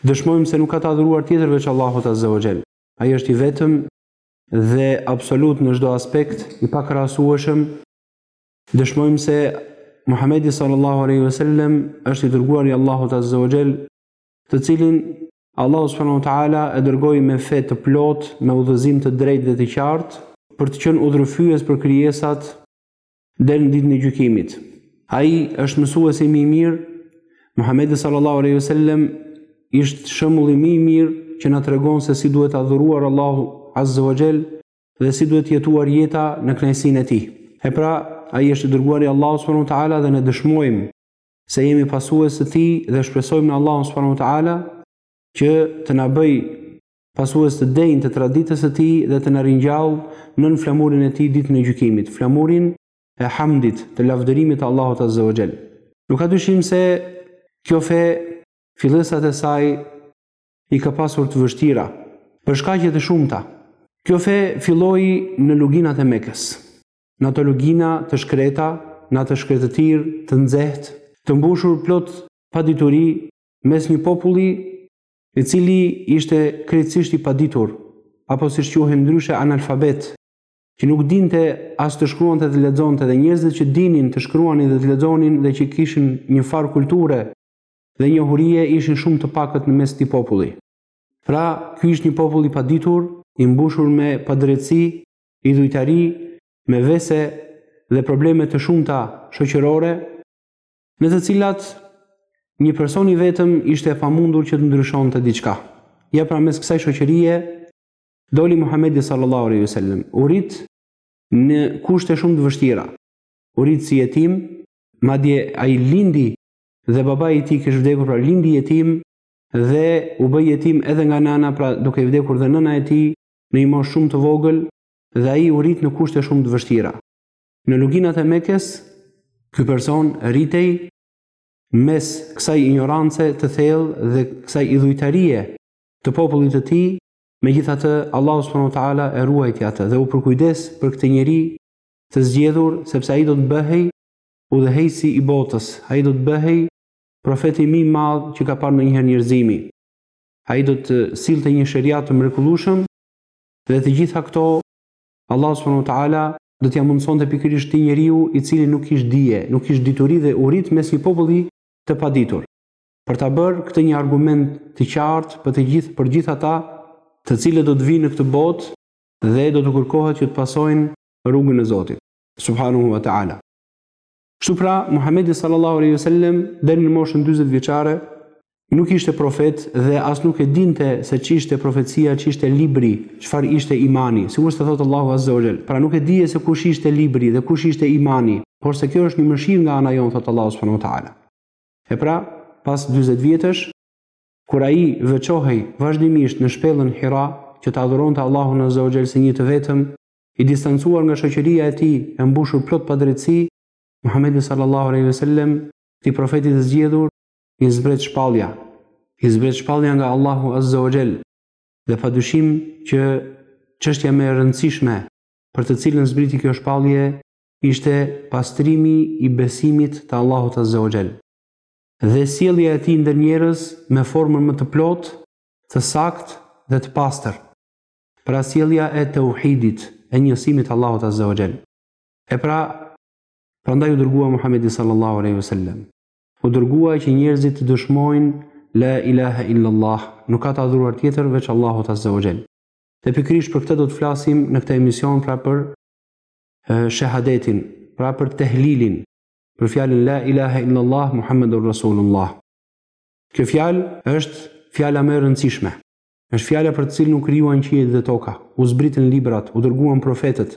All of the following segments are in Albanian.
Dëshmojmë se nuk ka të adhuruar tjetër veç Allahut Azza wa Jall. Ai është i vetëm dhe absolut në çdo aspekt, i pakrahasueshëm. Dëshmojmë se Muhamedi sallallahu alaihi wasallam është i dërguar i Allahut Azza wa Jall, të cilin Allahu subhanahu wa taala e dërgoi me fe të plotë, me udhëzim të drejtë dhe të qartë, për të qenë udhërrëfyes për krijesat Deri në ditën e gjykimit. Ai është mësuesi më i mirë. Muhamedi sallallahu alaihi wasallam ishte shembulli më i mirë që na tregon se si duhet adhuruar Allahu azza wa jall dhe si duhet jetuar jeta në kënaqësinë e tij. E pra, ai është i dërguari i Allahut subhanahu wa taala dhe ne dëshmojmë se jemi pasues të tij dhe shpresojmë në Allahun subhanahu wa taala që të na bëjë pasues të denjë të traditës së tij dhe të na ringjallë nën flamurin e tij ditën e gjykimit, flamurin e hamdit, të lavdërimit të Allahut Azza wa Jall. Nuk ka dyshim se kjo fe fillesat e saj i ka pasur të vështira për shkaqe të shumta. Kjo fe filloi në luginat e Mekës. Në ato lugina të shkreta, në atë shkretëtirë të nxehtë, të mbushur plot padituri, mes një populli i cili ishte krejtësisht i paditur, apo siç quhen ndryshe analfabet, që nuk dinte as të shkruante të lexonte dhe njerëzit që dinin të shkruanin dhe të lexonin dhe që kishin një farë kulture dhe njohurie ishin shumë të pakët në mes këtij populli. Pra, ky ishte një popull i paditur, i mbushur me padrejtësi, idhujtari, me vese dhe probleme të shumta shoqërore, në të cilat një person i vetëm ishte e pamundur që të ndryshonte diçka. Ja pra mes kësaj shoqërie doli Muhamedi sallallahu alaihi wasallam. U rrit në kushte shumë të vështira. U rrit si jetim, madje ai lindi dhe babai i tij kishte vdekur pra lindi jetim dhe u bë jetim edhe nga nëna pra duke i vdekur dhe nëna e tij në një moshë shumë të vogël dhe ai u rrit në kushte shumë të vështira. Në luginat e Mekës, ky person rritej mes kësaj injorance të thellë dhe kësaj idhujtarie të popullit të tij, megjithatë Allahu subhanahu wa taala e ruajti atë dhe u përkujdes për këtë njeri të zgjedhur sepse ai do të bëhej udhëheqësi i botës, ai do të bëhej profeti më i madh që ka parë ndonjëherë njerëzimi. Ai do të sillte një sheriat të mrekullueshëm dhe të gjitha këto Allahu subhanahu wa taala do t'ia mundësonte pikërisht këtij njeriu i cili nuk kish dije, nuk kish dituri dhe u rrit mes një populli të paditur. Për ta bërë këtë një argument të qartë për gjithë ata të cilët do të vijnë në këtë botë dhe do t'u kërkohet që të pasojnë rrugën e Zotit subhanahu wa taala. Kështu pra, Muhamedi sallallahu alaihi wasallam deri në moshën 40 vjeçare nuk ishte profet dhe as nuk e dinte se ç'ishte profecia, ç'ishte libri, çfarë ishte imani. Sikurse thotë Allahu azza wa jall pra nuk e dije se kush ishte libri dhe kush ishte imani, por se kjo është një mëshirë nga ana jonë thotë Allahu subhanahu wa taala. E pra, pas 40 vjetësh kur ai veçohej vazhdimisht në shpellën Hira, që të adhuronte Allahun azza wa jall si një të vetëm, I distancuar nga shoqëria e tij e mbushur plot padrejtësi, Muhamedi sallallahu alaihi wasallam, këtij profeti të zgjedhur, i zbret shpallja, i zbret shpallja nga Allahu azza wa jall. Dhe padyshim që çështja më e rëndësishme për të cilën zbriti kjo shpallje ishte pastrimi i besimit të Allahut azza wa jall dhe sjellja e tij ndër njerëz me formën më të plotë, të saktë dhe të pastër. Pra sjellja e teuhidit, e njësimit Allahut azza wa jall. E pra, prandaj u dërgua Muhamedi sallallahu alejhi ve sellem. U dërgua që njerëzit të dëshmojnë La ilahe illallah, nuk ka të adhuruar tjetër veç Allahut azza wa jall. Dhe pikërisht për këtë do të flasim në këtë emision pra për shahadetin, pra për tehlilin, për fjalën La ilahe illallah Muhammedur Rasulullah. Kjo fjalë është fjala më e rëndësishme. Është fjala për të cilën u krijuan qiejt dhe toka, u zbritën librat, u dërguan profetët,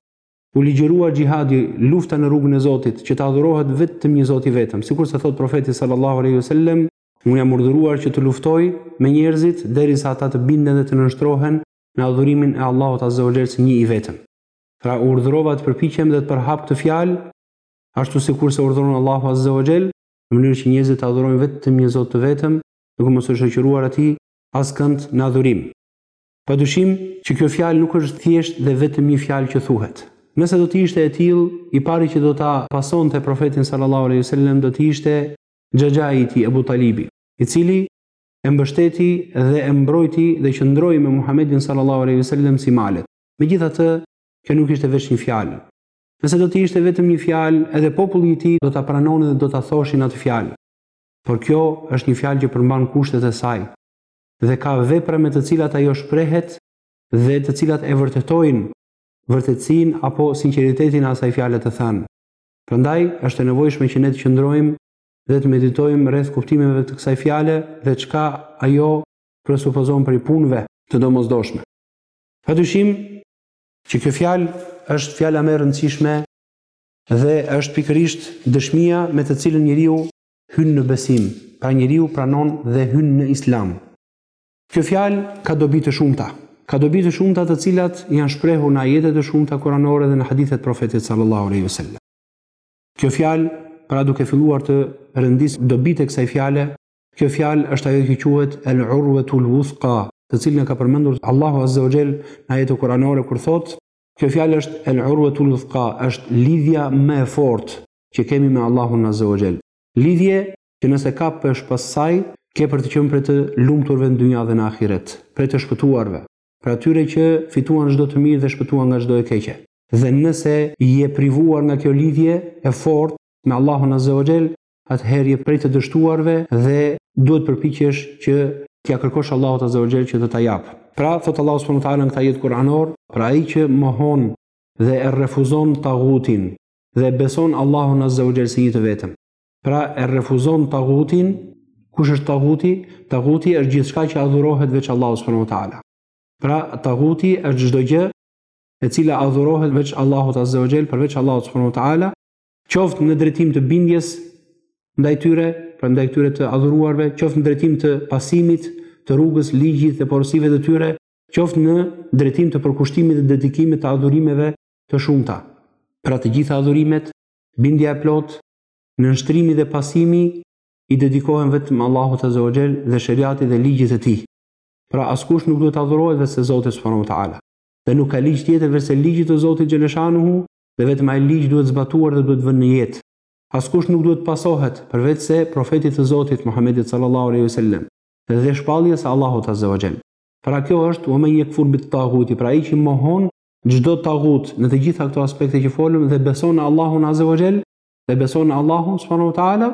u ligjërua xhihadi, lufta në rrugën e Zotit, që të adhurohet vetëm një Zot i vetëm, sikurse thotë profeti sallallahu alaihi wasallam, Unë jam urdhëruar që të luftoj me njerëzit derisa ata të binden dhe të nënshtrohen në adhurimin e Allahut azza wa jall si një i vetëm. Pra u urdhërova të përpiqem dhe të përhap këtë fjalë, ashtu sikurse urdhëron Allahu azza wa jall, në mënyrë që njerëzit të adhurojnë vetëm një Zot të vetëm, duke mos i shoqëruar atij askënd në adhurim. Padyshim që kjo fjalë nuk është thjesht dhe vetëm një fjalë që thuhet. Nëse do të ishte e tillë, i pari që do ta pasonte Profetin sallallahu alejhi ve sellem do të ishte xhaxhai i tij, Abu Talibi, i cili e mbështeti dhe e mbrojti dhe qëndroi me Muhamedin sallallahu alejhi ve sellem si malet. Megjithatë, kjo nuk ishte veç një fjalë. Nëse do të ishte vetëm një fjalë, edhe populli i tij do ta pranonin dhe do ta thoshin atë fjalë. por kjo është një fjalë që përmban kushtet e saj dhe ka vepra me të cilat ajo shprehet dhe të cilat e vërtetojnë vërtetësinë apo sinqeritetin e asaj fjale të thënë. Prandaj është e nevojshme që ne të qëndrojmë dhe të meditojmë rreth kuptimeve të kësaj fjale dhe çka ajo presupozon prej punëve të domosdoshme. Padyshim që kjo fjalë është fjala më e rëndësishme Dhe është pikërisht dëshmia me të cilën njeriu hyn në besim, pra njeriu pranon dhe hyn në Islam. Kjo fjalë ka dobi të shumta. Ka dobi të shumta të cilat janë shprehur në ajete të shumta kuranore dhe në hadithe të Profetit sallallahu alejhi ve sellem. Kjo fjalë, pra duke filluar të rendis dobitë e kësaj fjale, kjo fjalë është ajo që quhet el urwetul wuthqa, të cilën e ka përmendur Allahu azza wa jall në ajete kuranore kur thotë Kjo fjalë është el urwatul wuthqa, është lidhja më e fortë që kemi me Allahun Azza wa Jall. Lidhje që nëse kapesh pas saj, ke për të qenë prej të lumturve në dynja dhe në ahiret, prej të shpëtuarve, prej atyre që fituan çdo të mirë dhe shpëtuan nga çdo e keqe. Dhe nëse je privuar nga kjo lidhje e fortë me Allahun Azza wa Jall, atëherë je prej të dështuarve dhe duhet të përpiqesh që t'ia kërkosh Allahut azza wa jall që të ta japë. Pra, thotë Allahu subhanahu wa taala në këtë ajet kuranor, pra ai që mohon dhe e refuzon tagutin dhe beson Allahun azza wa jall si një të vetëm. Pra, e refuzon tagutin, kush është taguti? Taguti është gjithçka që adhurohet veç Allahut subhanahu wa taala. Pra, taguti është çdo gjë e cila adhurohet veç Allahut azza wa jall, përveç Allahut subhanahu wa taala, qoftë në drejtim të bindjes ndaj tyre, pra ndaj këtyre të adhuruarve, qoftë në drejtim të pasimit, të rrugës, ligjit dhe porosive të tyre, qoftë në drejtim të përkushtimit dhe dedikimit të adhurimeve të shumta. Pra të gjitha adhurimet, bindja e plotë, nënshtrimi dhe pasimi i dedikohen vetëm Allahut Azza wa Jell dhe sheriatit dhe ligjit të tij. Pra askush nuk duhet të adhurohet veçse Zoti subhanahu wa taala. Dhe nuk ka ligj tjetër veçse ligjit të Zotit xheleshanuhu dhe vetëm ai ligj duhet zbatuar dhe duhet vënë në jetë. Askush nuk duhet të pasohet, përveçse profetit të Zotit Muhammedit sallallahu alaihi wasallam dhe shpalljes së Allahut azza wa jall. Pra kjo është ue men jekfur bit taguti, pra ai që mohon çdo tagut në të gjitha këto aspekte që folëm dhe beson në Allahun azza wa jall dhe beson në Allahun subhanahu wa taala,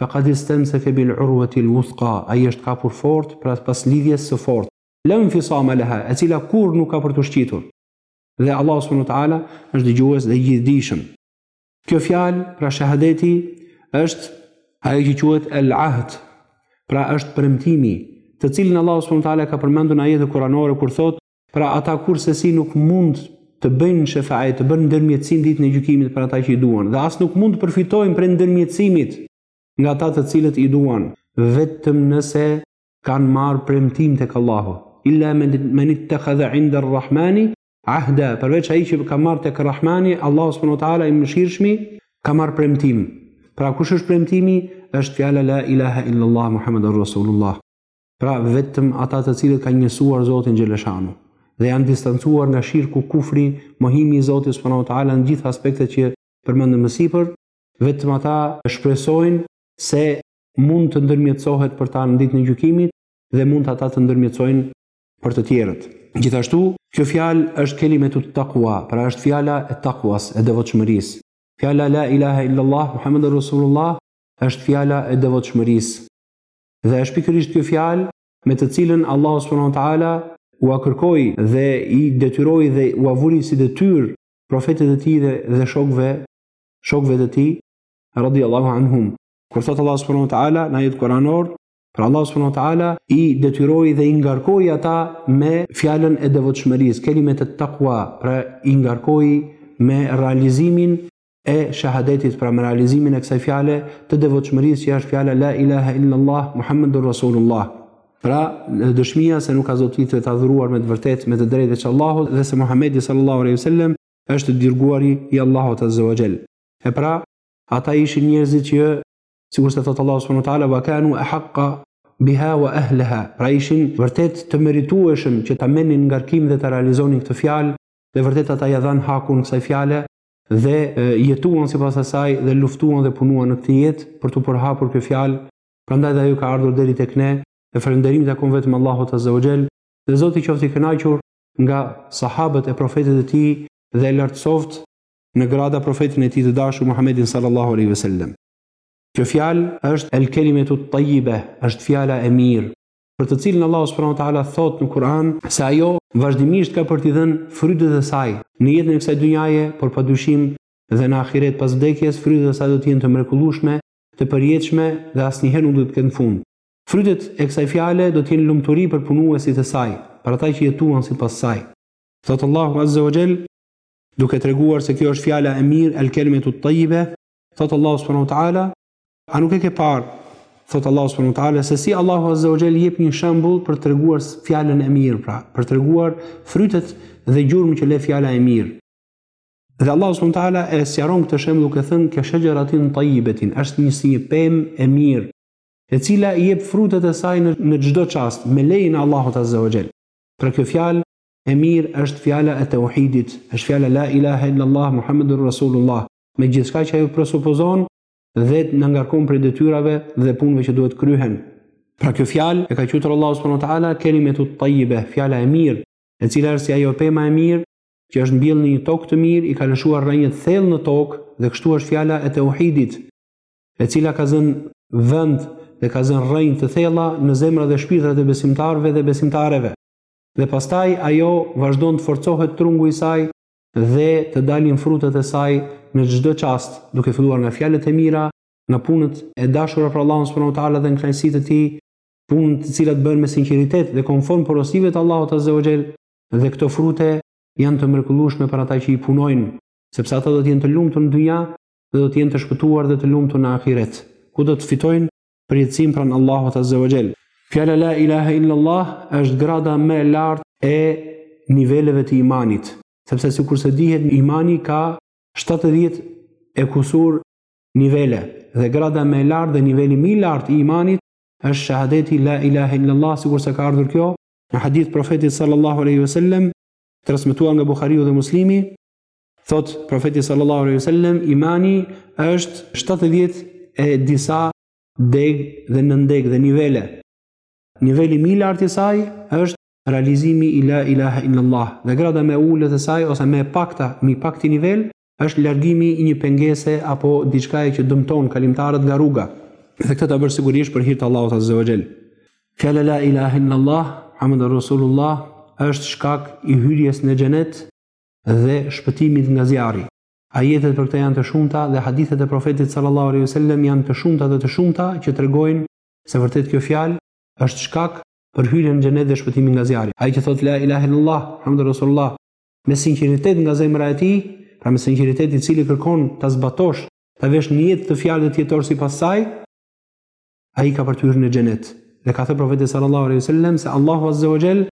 faqad istamsaka bil urwati al wuthqa ai është kapur fort pra pas lidhjes së fortë lan fisama laha e cila kurrë nuk ka për t'u shqitur Dhe Allahu subhanahu wa taala është dëgjues dhe i gjithdijshëm. Kjo fjalë, pra shahadeti, është ajo që quhet al-ahd. Pra është premtimi, të cilin Allahu subhanahu wa taala e ka përmendur në ajetin kuranor kur thotë, pra ata kurrsesi nuk mund të bëjnë shefaat, të bëjnë ndërmjetësim ditën e gjykimit për ata që i duan, dhe as nuk mund të përfitojnë prej ndërmjetësimit nga ata të cilët i duan, vetëm nëse kanë marrë premtim tek Allahu. Illa men ittakhadha inda ar Rahmani, ahda, përveç ai që ka marrë tek Rahmani, Allahu subhanahu wa taala i mëshirshmi, ka marrë premtim. Pra kush është premtimi, është fjala la ilaha illallah Muhammedur Rasulullah. Pra vetëm ata të cilët kanë njësuar Zotin xhele shanuhu dhe janë distancuar nga shirku kufri, mohimi i Zotit subhanahu wa taala në gjithë aspektet që përmendëm më sipër, vetëm ata shpresojnë se mund të ndërmjetësohet për ta në ditën e gjykimit dhe mund ata të ndërmjetësojnë për të tjerët. Gjithashtu, kjo fjalë është kelimetut taqwa, pra është fjala e takwas, e devotshmërisë. Fjala la ilaha illallah Muhammedur Rasulullah është fjala e devotshmërisë. Dhe është pikërisht kjo fjalë me të cilën Allahu subhanahu wa taala ua kërkoi dhe i detyroi dhe ua vuri si detyrë profetit të tij dhe, dhe shokëve, shokëve të tij radiallahu anhum. Kur thot Allahu subhanahu wa taala në ajet kuranor, pra Allahu subhanahu wa taala i detyroi dhe i ngarkoi ata me fjalën e devotshmërisë, kelimetet takwa, pra i ngarkoi me realizimin e shahadetit, pra me realizimin e kësaj fjale të devotshmërisë që është fjala la ilaha illallah muhammedur rasulullah. Pra, dëshmia se nuk ka zot tjetër të adhuruar me të vërtetë, me të drejtë veç Allahut dhe se Muhamedi sallallahu alaihi wasallam është i dërguari i Allahut azza wa jall. E pra, Ata ishin njerëzit që sikurse thot Allahu subhanahu wa taala wa kanu ahaqqa biha wa ahlaha. Pra ishin vërtet të meritueshëm që ta merrnin ngarkim dhe ta realizonin këtë fjalë dhe vërtet ata ia dhanë hakun kësaj fjale dhe jetuan sipas asaj dhe luftuan dhe punuan në këtë jetë për t'u përhapur kjo fjalë. Prandaj dhe ajo ka ardhur deri tek ne. E falënderimi i takon vetëm Allahut azza wa jall. Dhe Zoti qoftë i kënaqur nga sahabët e profetit të tij dhe e lartësoftë në grada profetin e tij të dashur Muhammedin sallallahu alaihi wasallam. Kjo fjalë është el kelimetu tayyibe, është fjala e mirë, për të cilën Allahu subhanahu wa taala thot në Kur'an se ajo vazhdimisht ka për t'i dhënë frytet e saj në jetën e kësaj dunjaje, por padyshim dhe në ahiret pas vdekjes frytet e saj do të jenë të mrekullueshme, të përjetshme dhe asnjëherë nuk do të ketë fund. Frytet e kësaj fjale do të jenë lumturi për punuesit e saj, për ata që jetuan sipas saj. Thot Allahu azza wa jall, duke treguar se kjo është fjala e mirë el kelimetu tayyibe thot Allahu subhanahu wa taala a nuk e ke parë thot Allahu subhanahu wa taala se si Allahu azza wa jall jep një shembull për të treguar fjalën e mirë pra për të treguar frytet dhe gjurmën që lë fjala e mirë dhe Allahu subhanahu wa taala e sqaron këtë shembull duke thënë ke shajaratin tayyibatin është një si një pemë e mirë e cila i jep frutet e saj në çdo çast me lejen e Allahut azza wa jall pra kjo fjalë E mirë është fjala e teuhidit, është fjala la ilahe illallah Muhammedun Rasulullah, me gjithçka që ajo presupozon dhe na ngarkon prej detyrave dhe punëve që duhet kryhen. Pra kjo fjalë e ka quajtur Allahu subhanahu wa taala kelimetut tajjibeh, fjala e mirë, e cila është si ajo pema e mirë që është mbjellë në një tokë të mirë, i ka lëshuar rrënjët thellë në tokë dhe kështu është fjala e teuhidit, e cila ka zënë vend dhe ka zënë rrënjë të thella në zemrat dhe shpirtrat e besimtarëve dhe besimtareve. dhe pastaj ajo vazhdon të forcohet trungu i saj dhe të dalin frutet e saj në çdo çast, duke filluar nga fjalët e mira, nga punët e dashura për Allahun subhanahu wa taala dhe në kënaqësitë e tij, punë të cilat bëhen me sinqeritet dhe konform porosive të Allahut azza wa jall, dhe këto frute janë të mrekullueshme për ata që i punojnë, sepse ata do të jenë të lumtur në dynja dhe do të jenë të shpëtuar dhe të lumtur në ahiret, ku do të fitojnë përjetësim pranë Allahut Azza wa Jall. Fjala la ilaha illa Allah është grada më e lartë e niveleve të imanit, sepse sikurse dihet imani ka 70 e kusur nivele dhe grada më e lartë dhe niveli më i lartë i imanit është shahadeti la ilaha illa Allah, sikurse ka ardhur kjo në hadith të profetit sallallahu alaihi wasallam, transmetuar nga Buhariu dhe Muslimi, Thotë profeti sallallahu alaihi wasallam imani është 70 e disa degë dhe nëndegë dhe nivele. Niveli më i lartë i saj është realizimi i la ilaha illallah dhe grada më e ulët e saj ose më e pakta, më i pakti nivel është largimi i një pengese apo diçkaje që dëmton kalimtarët nga rruga. Dhe këtë ta bësh sigurisht për hir të Allahut azza wa jall. Fjala la ilaha illallah Muhammadur Rasulullah është shkak i hyrjes në xhenet dhe shpëtimit nga zjarri. Ajetet për këtë janë të shumta dhe hadithet e Profetit sallallahu alejhi ve sellem janë të shumta dhe të shumta që tregojnë se vërtet kjo fjalë është shkak për hyrjen në xhenet dhe shpëtimin nga zjarri. Ai që thotë la ilahe illallah muhammedur rasulullah me sinqeritet nga zemra e tij, pra me sinqeritet i cili kërkon ta zbatosh, ta vesh në jetë këtë fjalë dhe të jetosh sipas saj, ai ka për të hyrë në xhenet. Dhe ka thënë Profeti sallallahu alejhi ve sellem se Allahu azza wa jall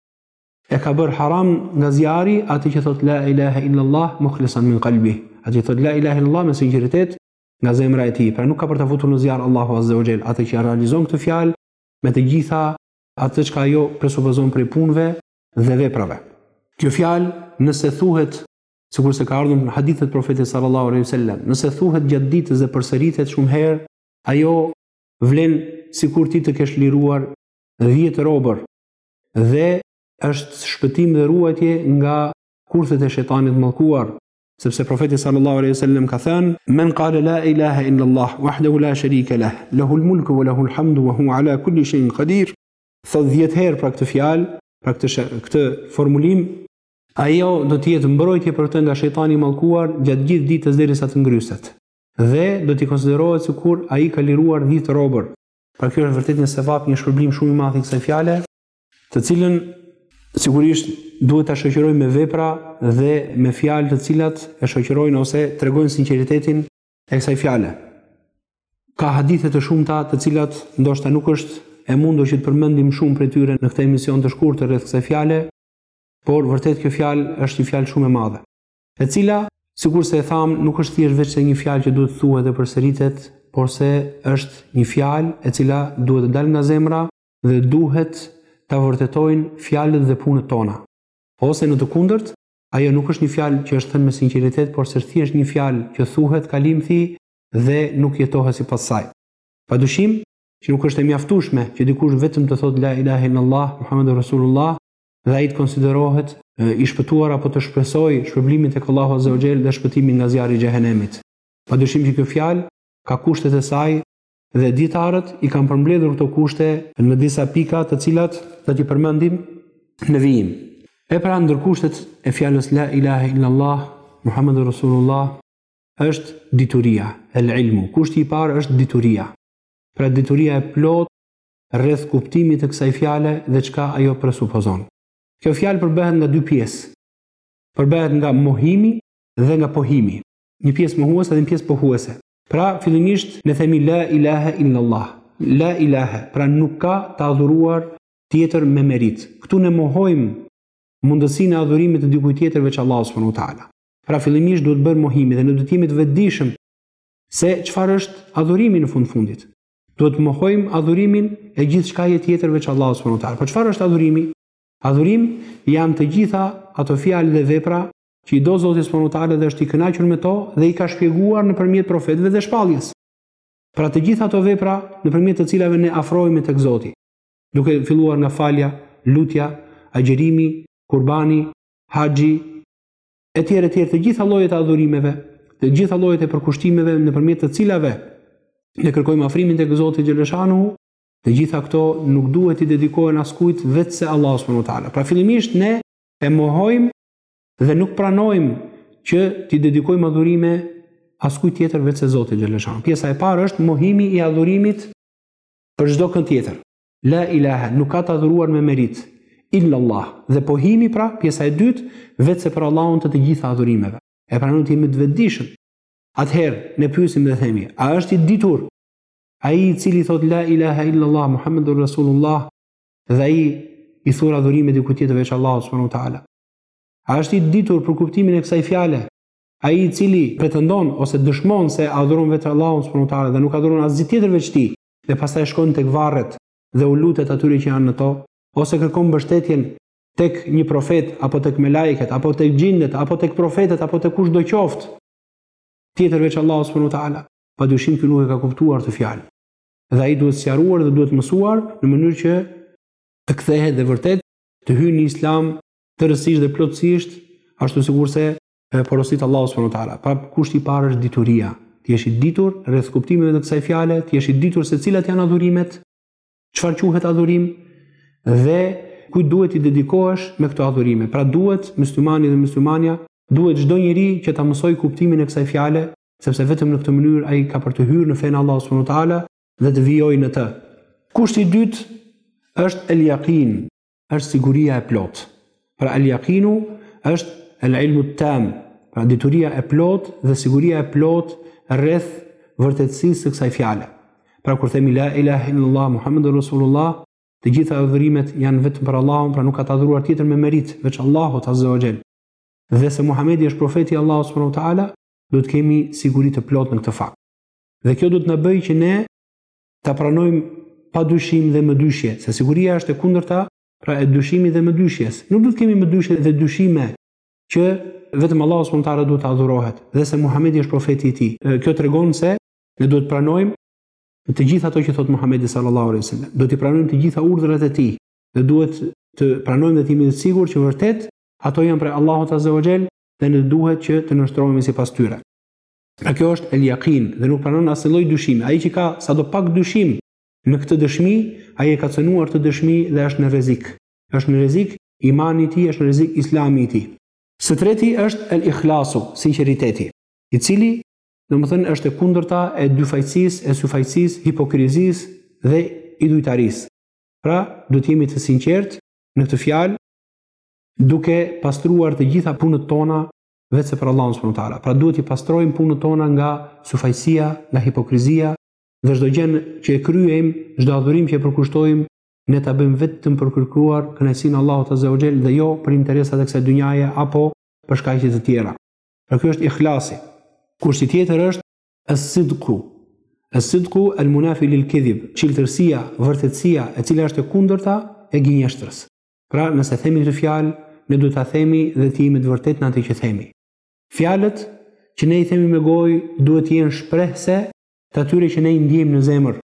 E ka bërë haram nga zjarri atë që thotë la ilaha illallah mukhlisan min qalbi. Atë që thotë la ilaha illallah me sinqeritet nga zemra e tij. Pra nuk ka për ta futur në zjarr Allahu azza wa jall atë që realizon këtë fjalë me të gjitha atë çka ajo presupozon prej punëve dhe veprave. Kjo fjalë, nëse thuhet sikurse ka ardhur në hadithe të profetit sallallahu alaihi wasallam, nëse thuhet gjatë ditës dhe përsëritet shumë herë, ajo vlen sikur ti të kesh liruar 10 robër, dhe është shpëtim dhe ruajtje nga kurthet e shejtanit mallkuar, sepse profeti sallallahu alaihi wasallam ka thënë: "Men qala la ilaha illa Allah wahdahu la sharika lah, lahu al-mulku wa lahu al-hamdu wa huwa ala kulli shay'in qadir." Thot 10 herë pra këtë fjalë, pra këtë këtë formulim, ajo do të jetë mbrojtje për të nga shejtani i mallkuar gjatë gjithë ditës derisa të ngryset. Dhe do t'i konsiderohet sikur ai ka liruar 10 robër, Pra kjo është vërtet një sevap, një shpërblim shumë i madh i kësaj fjale, të cilën sigurisht duhet ta shoqërojmë me vepra dhe me fjalë të cilat e shoqërojnë ose tregojnë sinqeritetin e kësaj fjale. Ka hadithe të shumta të cilat ndoshta nuk është e mundur që të përmendim shumë prej tyre në këtë emision të shkurtër rreth kësaj fjale, por vërtet kjo fjalë është një fjalë shumë e madhe. e cila, sikurse e thamë, nuk është thjesht veçse një fjalë që duhet thuhet dhe përsëritet, porse është një fjalë e cila duhet të dalë nga zemra dhe duhet ta vërtetojnë fjalët dhe punët tona. Ose në të kundërt, ajo nuk është një fjalë që është thënë me sinqeritet, porse është thjesht një fjalë që thuhet kalimthi dhe nuk jetohet sipas saj. Padyshim, që nuk është e mjaftueshme që dikush vetëm të thotë la ilahe illallah muhammedur rasulullah dhe ai të konsiderohet i shpëtuar apo të shpresojë shpërblimin tek Allahu Azza wa Jell dhe shpëtimin nga zjarri i Xhehenemit. Padyshim që kjo fjalë ka kushtet e saj dhe dijetarët i kanë përmbledhur këto kushte në disa pika të cilat do t'i përmendim në vijim. E pra ndër kushtet e fjalës la ilahe illallah Muhammedur Rasulullah është dituria, el ilmu. Kushti i parë është dituria. Pra dituria e plotë rreth kuptimit të kësaj fjale dhe çka ajo presupozon. Kjo fjalë përbëhet nga dy pjesë. Përbëhet nga mohimi dhe nga pohimi. Një pjesë mohuese dhe një pjesë pohuese. Pra, fillimisht ne themi la ilahe illallah. La ilahe, pra nuk ka të adhuruar tjetër me meritë. Këtu ne mohojmë mundësinë e adhurimit të dikujt tjetër veç Allahut subhanehu wa teala. Pra fillimisht duhet bërë mohimi dhe ne duhet të jemi të vetëdijshëm se çfarë është adhurimi në fund fundit. duhet të mohojmë adhurimin e gjithçkaje tjetër veç Allahut subhanehu teala. Po çfarë është adhurimi? Adhurim janë të gjitha ato fjalë dhe vepra që i do Zoti subhanehu teala dhe është i kënaqur me to dhe i ka shpjeguar nëpërmjet profetëve dhe shpalljes. Pra të gjitha ato vepra nëpërmjet të cilave ne afrohemi tek Zoti, duke filluar nga falja, lutja, agjërimi, kurbani, haxhi, etj etj të gjitha llojet e adhurimeve, të gjitha llojet e përkushtimeve nëpërmjet të cilave ne kërkojmë afrimin tek Zoti xhele shanuhu, të gjitha këto nuk duhet t'i dedikohen askujt veçse Allahut subhanahu wa taala. Pra fillimisht ne e mohojmë dhe nuk pranojmë që t'i dedikojmë adhurime askujt tjetër veçse Zotit xhele shanuhu. Pjesa e parë është mohimi i adhurimit për çdo kënd tjetër. La ilaha, nuk ka të adhuruar me meritë, illa Allah, dhe pohimi pra, pjesa e dytë, vetëm se për Allahun janë të gjitha adhurimeve. E pra duhet të jemi të vetëdijshëm. Atëherë, ne pyesim dhe themi, a është i ditur ai i cili thotë la ilaha illa Allah, Muhammedur Rasulullah, dhe ai i thur adhurime dikujt tjetër veç Allahut subhanahu wa taala. A është i ditur për kuptimin e kësaj fjale ai i cili pretendon ose dëshmon se adhuron vetëm Allahun subhanahu wa taala dhe nuk adhuron asgjë tjetër veç tij, dhe pastaj shkon tek varret dhe u lutet atyre që janë në to, ose kërkon mbështetjen tek një profet apo tek melajket apo tek xhindet apo tek profetët apo tek kushdo qoftë tjetër veç Allahut subhanahu wa taala, padyshim ky nuk e ka kuptuar këtë fjalë. Dhe ai duhet sqaruar dhe duhet mësuar në mënyrë që të kthehet dhe vërtet të hyjë në Islam tërësisht dhe plotësisht, ashtu sikurse e porosit Allahu subhanahu wa taala. Pra kushti i parë është dituria. Të jesh i ditur rreth kuptimeve të kësaj fjale, të jesh i ditur se cilat janë adhurimet, çfarë quhet adhurim dhe kujt duhet t'i dedikohesh me këto adhurime. Pra duhet myslimani dhe myslimania, duhet çdo njeri që ta mësojë kuptimin e kësaj fjale, sepse vetëm në këtë mënyrë ai ka për të hyrë në fenë e Allahut subhanahu wa taala dhe të vijojë në të. Kushti i dytë është el-yaqin, është siguria e plotë. Pra el jakinu është el ilmu tam, pra dituria e plotë dhe siguria e plotë rreth vërtetësisë së kësaj fjale. Pra kur themi la ilahe illallah Muhammedur Rasulullah, të gjitha adhurimet janë vetëm për Allahun, pra nuk ka të adhuruar tjetër me meritë veç Allahut azza wa jall. Dhe se Muhamedi është profeti i Allahut subhanahu wa taala, duhet të kemi siguri të plotë në këtë fakt. Dhe kjo do të na bëjë që ne ta pranojmë pa dyshim dhe mëdyshje, se siguria është e kundërta, pra e dyshimit dhe mëdyshjes. Nuk duhet të kemi mëdyshje dhe dyshime që vetëm Allahu subhanahu wa taala duhet të adhurohet dhe se Muhamedi është profeti i tij. Kjo tregon se ne duhet të pranojmë të gjitha ato që thotë Muhamedi sallallahu alaihi wasallam. Duhet t'i pranojmë të gjitha urdhrat e tij dhe duhet të pranojmë dhe të jemi të sigurt që vërtet ato janë prej Allahut azza wa jall dhe ne duhet që të nënshtrohemi sipas tyre. Pra kjo është el yaqin dhe nuk pranon asnjë lloj dyshimi. Ai që ka sado pak dyshim në këtë dëshmi, ai e ka cenuar këtë dëshmi dhe është në rrezik. Është në rrezik imani i tij, është në rrezik Islami i tij. Së treti është el ikhlasu, sinqeriteti, i cili, domethënë, është e kundërta e dyfajësisë, e syfaqësisë, hipokrizisë dhe idhujtarisë. Pra, duhet të jemi të sinqertë në këtë fjalë, duke pastruar të gjitha punët tona veçse për Allahun subhanahu wa taala. Pra duhet të pastrojmë punët tona nga syfaqësia, nga hipokrizia dhe çdo gjë që e kryejmë, çdo adhurim që e përkushtojmë, ne ta bëjmë vetëm për të kërkuar kënaqësinë e Allahut azza wa jall dhe jo për interesat e kësaj dynjaje apo për shkaqe të tjera. Pra ky është ikhlasi. Kushti tjetër është as-sidqu. As-sidqu al-munafi lil-kidhib, çiltërsia, vërtetësia, e cila është e kundërta e gënjeshtrës. Pra, nëse themi këtë fjalë, ne duhet ta themi dhe të jemi të vërtetë në atë që themi. Fjalët që ne i themi me gojë duhet të jenë shprehëse të atyre që ne i ndiejmë në zemër.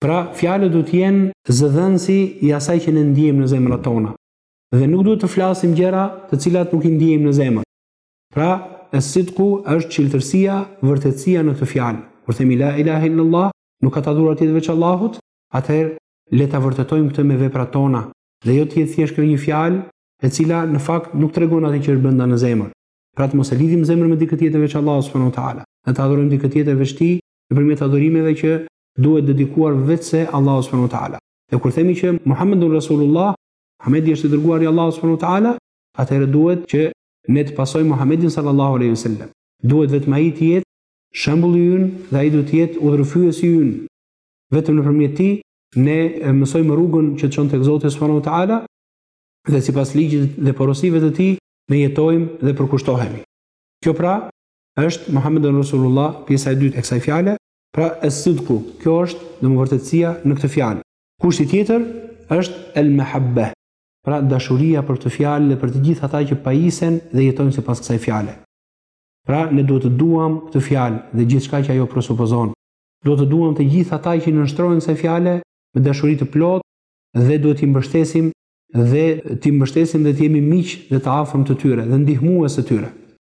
Pra, fjalët duhet të jenë zëdhënësi i asaj që ne ndiejmë në zemrat tona. Dhe nuk duhet të flasim gjëra të cilat nuk i ndiejmë në zemër. Pra, es-sidku është çiltërsia, vërtetësia në këtë fjalë. Kur themi la ilaha illallah, nuk ka të adhuruar tjetër veç Allahut, atëherë Le ta vërtetojmë këtë me veprat tona dhe jo të jetë thjesht kjo një fjalë e cila në fakt nuk tregon atë që është brenda në zemër. Pra të mos e lidhim zemrën me dikë tjetër veç Allahut subhanahu wa taala dhe të adhurojmë dikë tjetër veç Tij nëpërmjet adhurimeve që duhet dedikuar veçse Allahut subhanahu wa taala. Dhe kur themi që Muhammedun Rasulullah, Muhammedi është i dërguari i Allahut subhanahu wa taala, atëherë duhet që ne të pasojmë Muhammedin sallallahu alaihi wasallam. Duhet vetëm ai të jetë shembulli ynë dhe ai duhet të jetë udhërrëfyesi ynë. vetëm nëpërmjet tij ne mësojmë rrugën që të çon tek Zoti subhanahu wa taala dhe sipas ligjit dhe porosive të tij ne jetojmë dhe përkushtohemi. Kjo pra është Muhammedun Rasulullah, pjesa e dytë e kësaj fjale, pra es-sidku. Kjo është dom vërtetësia në këtë fjalë. Kushti tjetër është el-mahabba, pra dashuria për këtë fjalë dhe për të gjithë ata që pajisen dhe jetojnë sipas kësaj fjale. Pra ne duhet ta duam këtë fjalë dhe gjithçka që ajo presupozon. Duhet të duam të gjithë ata që i nënshtrohen kësaj fjale me dashuri të plotë dhe duhet t'i mbështesim dhe t'i mbështesim dhe të jemi miq dhe të afërm të tyre dhe ndihmues të tyre.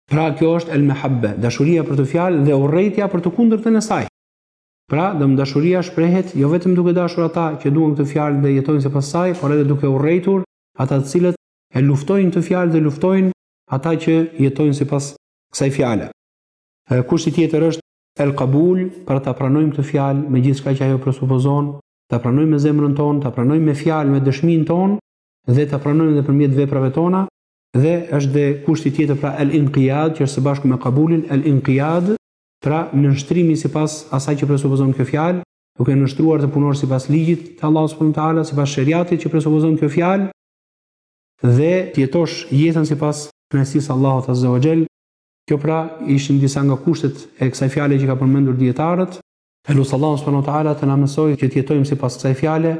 Pra kjo është el mehabbe, dashuria për këtë fjalë dhe urrejtja për të kundërtën e saj. Pra, dom dashuria shprehet jo vetëm duke dashur ata që e duan këtë fjalë dhe jetojnë sipas saj, por edhe duke urrejtur ata të cilët e luftojnë këtë fjalë dhe luftojnë ata që jetojnë sipas kësaj fjale. Kushti tjetër është El Qabul, pra ta pranojmë këtë fjalë me gjithçka që ajo presupozon, ta pranojmë me zemrën tonë, ta pranojmë me fjalë, me dëshminë tonë dhe ta pranojmë edhe nëpërmjet veprave tona dhe është dhe kushti tjetër pra El Inqiyad që është së bashku me Qabulin, El Inqiyad, pra nënshtrimi sipas asaj që presupozon kjo fjalë, duke u nënshtruar të punosh sipas ligjit të Allahut subhanahu wa taala, sipas shariatit që presupozon kjo fjalë dhe të jetosh jetën sipas kënaqësisë së Allahut azza wa jall Kjo pra ishin disa nga kushtet e kësaj fjale që ka përmendur dijetarët. E lus Allahun subhanahu wa taala të na mësojë që të jetojmë sipas kësaj fjale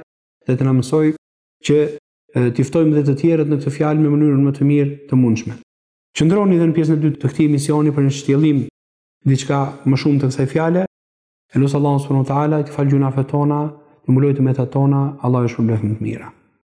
dhe të na mësojë që t'i ftojmë dhe të tjerët në këtë fjalë në mënyrën më të mirë të mundshme. Qëndroni dhe në pjesën e dytë të këtij emisioni për një shtjellim diçka më shumë të kësaj fjale. E lus Allahun subhanahu wa taala t'i falë gjynahet tona, t'i mbulojë të metat tona, Allahu ju shpërbleftë me të mira.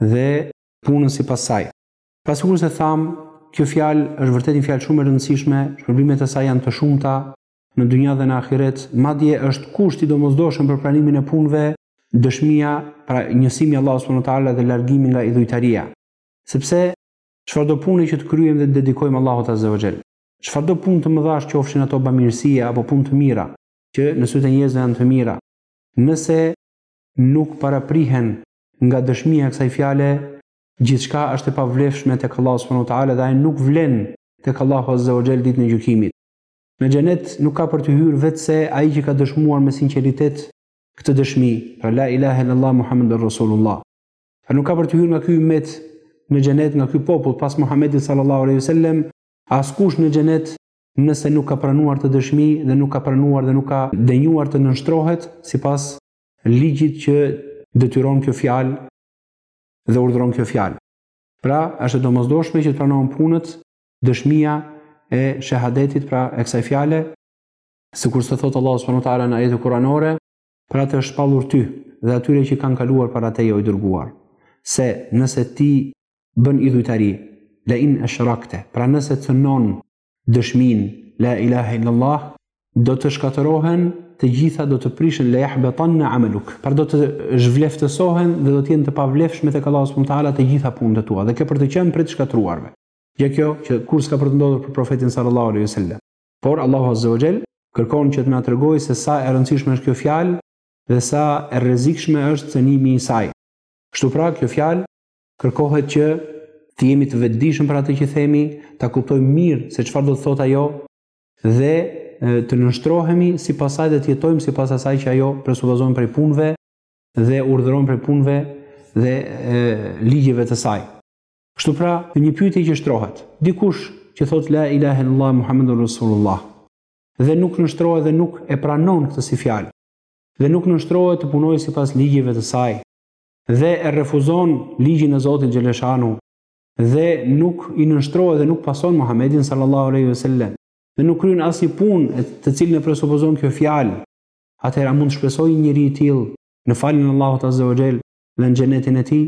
dhe punën sipas saj. Pra sikurse thamë, kjo fjalë është vërtet një fjalë shumë e rëndësishme, shpërblimet e saj janë të shumta në dynja dhe në ahiret, madje është kusht i domosdoshëm për pranimin e punëve, dëshmia, pra njësimi i Allahut subhanahu wa taala dhe largimi nga idhujtaria. Sepse çfarëdo pune që të kryejmë dhe t'i dedikojmë Allahut azza wa jall, çfarëdo punë të mëdhash qofshin ato bamirësie apo punë të mira, që në sytë e njerëzve janë të mira, nëse nuk paraprihen nga dëshmia e kësaj fjale, gjithçka është e pavlefshme tek Allahu subhanahu wa taala dhe ai nuk vlen tek Allahu azza wa jall ditën e gjykimit. Në xhenet nuk ka për të hyrë vetëse ai që ka dëshmuar me sinqeritet këtë dëshmi, pra la ilahe illallah Muhammedun Rasulullah. Pra nuk ka për të hyrë nga ky ummet në xhenet nga ky popull pas Muhammedit sallallahu alaihi wasallam, askush në xhenet nëse nuk ka pranuar këtë dëshmi dhe nuk ka pranuar dhe nuk ka denjuar të nënshtrohet sipas ligjit që detyron kjo fjalë dhe urdhëron kjo fjalë. Pra, është e domosdoshme që të pranohen punët, dëshmia e shahadetit, pra e kësaj fjale, sikurse thotë Allah subhanahu wa taala në ajete kuranore, pra të është shpallur ty dhe atyre që kanë kaluar para teje o i dërguar, se nëse ti bën idhujtari, le in eshrakte, pra nëse cënon dëshminë la ilaha illallah do të shkatërrohen të gjitha do të prishen la yahbatanna amaluk pra do të zhvleftësohen dhe do të jenë të pavlefshme tek Allahu subhanahu taala të gjitha punët e tua dhe ke për të qenë prej të shkatërruarve gjë kjo që kurrë s'ka për të ndodhur për profetin sallallahu alaihi wasallam por Allahu azza wa jall kërkon që të na tregojë se sa e rëndësishme është kjo fjalë dhe sa e rrezikshme është cënimi i saj kështu pra kjo fjalë Kërkohet që të jemi të vetëdijshëm për atë që themi, ta kuptojmë mirë se çfarë do të thotë ajo dhe të nënshtrohemi sipas saj dhe të jetojmë sipas asaj që ajo presupozon prej punëve dhe urdhëron prej punëve dhe e, ligjeve të saj. Kështu pra, një pyetje që shtrohet. Dikush që thotë la ilaha illallah muhammedur rasulullah dhe nuk nënshtrohet dhe nuk e pranon këtë si fjalë dhe nuk nënshtrohet të punojë sipas ligjeve të saj dhe e refuzon ligjin e Zotit xheleshanuhu dhe nuk i nënshtrohet dhe nuk pason Muhammedin sallallahu aleyhi ve sellem dhe nuk kryen asnjë punë të cilën e presupozon kjo fjalë, atëherë a mund të shpresojë një njeri i tilë në faljen e Allahut azze wa xhel dhe në xhenetin e tij?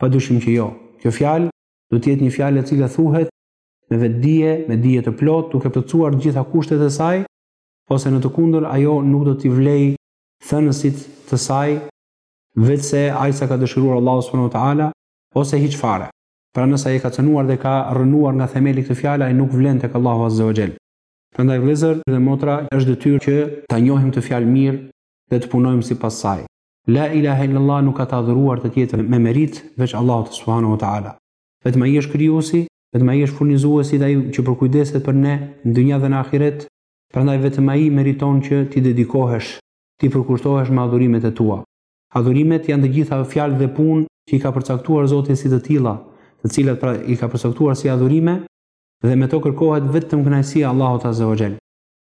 Pa dyshim që jo. Kjo fjalë do të jetë një fjalë e cila thuhet me vetëdije, me dije të plot, duke plotësuar gjitha kushtet e saj, ose në të kundër ajo nuk do t'i vlejë thënësit të saj veçse aq sa ka dëshiruar Allahu subhanahu wa taala, ose hiç fare. Pra nëse ai e ka cënuar dhe ka rrënuar nga themeli këtë fjalë, ai nuk vlen tek Allahu azze wa xhel. Prandaj vëllezër dhe motra, është detyrë që ta njohim këtë fjalë mirë dhe të punojmë sipas saj. La ilahe illallah nuk ka të adhuruar tjetër me meritë veç Allahut subhanahu wa taala. Vetëm ai është krijuesi, vetëm ai është furnizuesi dhe ai që përkujdeset për ne në dynja dhe në ahiret, prandaj vetëm ai meriton që t'i dedikohesh t'i përkushtohesh me adhurimet e tua. Adhurimet janë të gjitha ato fjalë dhe punë që i ka përcaktuar Zoti si të tilla, të cilat pra i ka përcaktuar si adhurime dhe me to kërkohet vetëm kënaqësia e Allahut azza wa xhel.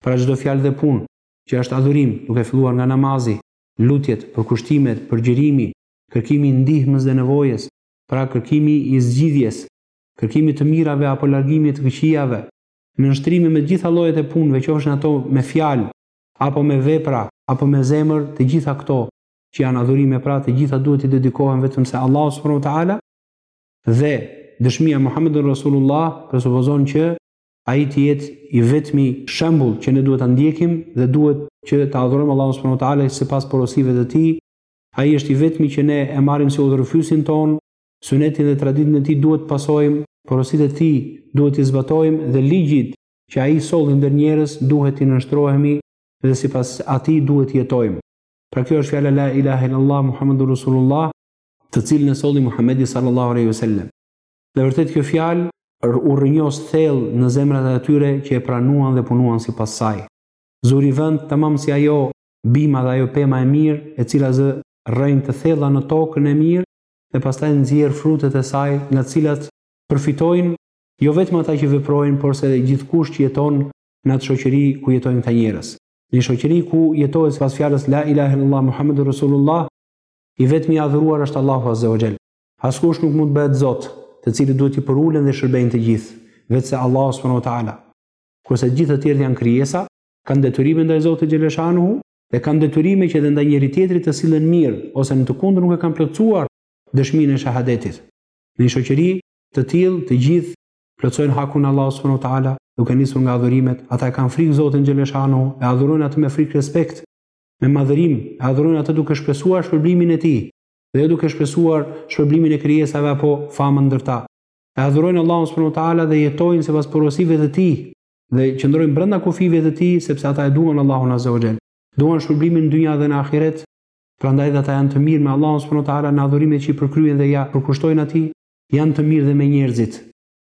Pra çdo fjalë dhe punë që është adhurim, duke filluar nga namazi, lutjet, përkushtimet, përgjërimi, kërkimi i ndihmës dhe nevojës, pra kërkimi i zgjidhjes, kërkimi të mirave apo largimi të këqijave, nënshtrimi me të gjitha llojet e punëve qofshin ato me fjalë, Apo me vepra, apo me zemër, të gjitha këto që janë adhurime pra të gjitha duhet t'i dedikohen vetëm se Allahut subhanahu wa taala dhe dëshmia Muhammedur Rasulullah presupozon që ai të jetë i vetmi shembull që ne duhet ta ndjekim dhe duhet që ta adhurojmë Allahun subhanahu wa taala sipas porosive të tij. Ai është i vetmi që ne e marrim si udhërrëfyesin tonë, sunetin dhe traditën e tij duhet të pasojmë, porositë e tij duhet t'i zbatojmë dhe ligjit që ai solli ndër njerëz duhet t'i nënshtrohemi dhe sipas atij duhet të jetojmë. Pra kjo është fjala la ilahe illallah Muhammedun Rasulullah, të cilën e solli Muhammedi sallallahu alejhi ve sellem. Dhe vërtet kjo fjalë u rrënjos thellë në zemrat e atyre që e pranuan dhe punuan sipas saj. Zuri vend tamam si ajo bima dhe ajo pema e mirë, e cila zë rrënjë të thella në tokën e mirë dhe pastaj nxjerr frutet e saj nga të cilat përfitojnë Jo vetëm ata që veprojnë, porse edhe gjithkush që jeton në atë shoqëri ku jetojnë këta njerëz. Në një shoqëri ku jetohet sipas fjalës La ilahe illallah Muhammedur Rasulullah, i vetmi i adhuruar është Allahu Azza wa Jall. Askush nuk mund të bëhet Zot, të cilit duhet t'i përulen dhe shërbejnë të gjithë, veçse Allahu subhanahu wa taala. Kurse të gjithë të tjerët janë krijesa, kanë detyrime ndaj Zotit xheleshanuhu dhe kanë detyrime që edhe ndaj njëri-tjetrit të sillen mirë, ose në të kundër nuk e kanë plotësuar dëshminë e shahadetit. Në një shoqëri Të tillë, të gjithë plotësojnë hakun e Allahut subhanahu wa taala, duke nisur nga adhurimet, ata e kanë frikë Zotin xheleshanu, e adhurojnë atë me frikë respekt, me madhërim, e adhurojnë atë duke shpresuar shpërblimin e tij, dhe jo duke shpresuar shpërblimin e krijesave apo famën ndër ta. E adhurojnë Allahun subhanahu wa taala dhe jetojnë sipas porosive të tij dhe qëndrojnë brenda kufijve të tij sepse ata e duan Allahun azza wa xhel. Duan shpërblimin në dynja dhe në ahiret, prandaj dhe ata janë të mirë me Allahun subhanahu wa taala në adhurimet që i përkryejnë dhe ia përkushtojnë atij, Janë të mirë dhe me njerëzit,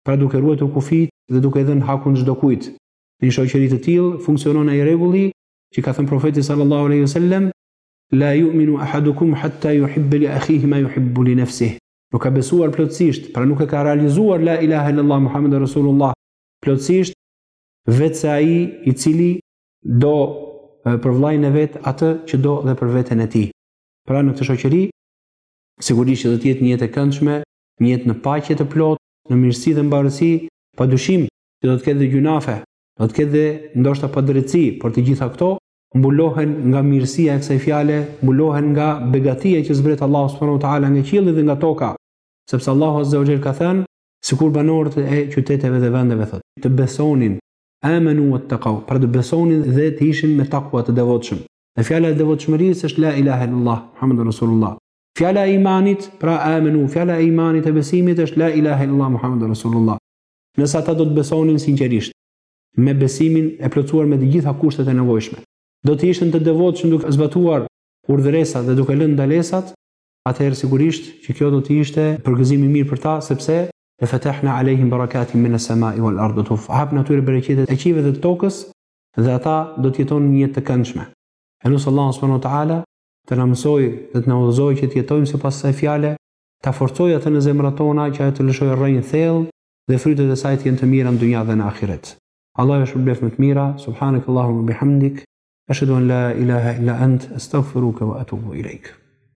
pra duke ruajtur kufijtë dhe duke i dhënë hakun çdokujt. Në një shoqëri të tillë funksionon ai rregulli që ka thënë Profeti sallallahu alejhi ve sellem, La yu'minu ahadukum hatta yuhibbe li akhihi ma yuhibbu li nafsih. Nuk ka besuar plotësisht, pra nuk e ka realizuar La ilahe illallah Muhammedun Rasulullah plotësisht, veçse ai i cili do për vëllain e vet atë që do dhe për veten e tij. Pra në këtë shoqëri Sigurisht që do të jetë një jetë e këndshme, një jetë në paqe të plotë, në mirësi dhe mbarësi, padyshim që do të ketë dhe gjynahe, do të ketë dhe ndoshta padrejtësi, por të gjitha këto mbulohen nga mirësia e kësaj fjale, mbulohen nga begatia që zbret Allahu subhanahu wa taala nga qielli dhe nga toka, sepse Allahu azza wa jall ka thënë, sikur banorët e qyteteve dhe vendeve thotë, të besonin, amanu wattaqau, pra të besonin dhe të ishin me takua të devotshëm. E fjala e devotshmërisë është la ilaha illallah, Muhammedur Rasulullah. Fjala e imanit, pra amenu, fjala e imanit e besimit është la ilaha illallah, Muhammedur Rasulullah. Nëse ata do të besonin sinqerisht, me besimin e plotësuar me të gjitha kushtet e nevojshme, do të ishin të devotshëm duke zbatuar urdhëresat dhe duke lënë ndalesat, atëherë sigurisht që kjo do të ishte përgëzim i mirë për ta, sepse lefetehna alejhim barakatim min as-samai wal-ard, do t'u hapnim atyre bereqetet e qiejve dhe të tokës, dhe ata do të jetonin një jetë të këndshme. E lus Allahun subhanahu wa taala të na mësojë dhe të na udhëzojë që të jetojmë sipas kësaj fjale, ta forcojë atë në zemrat tona që ajo të lëshojë rrënjë thellë dhe frytet e saj të jenë të mira në dynja dhe në ahiret. Allahu ju shpërbleftë me të mira, subhanakallahumma bihamdik, ashhadu an la ilaha illa ant, astaghfiruka wa atubu ilaik.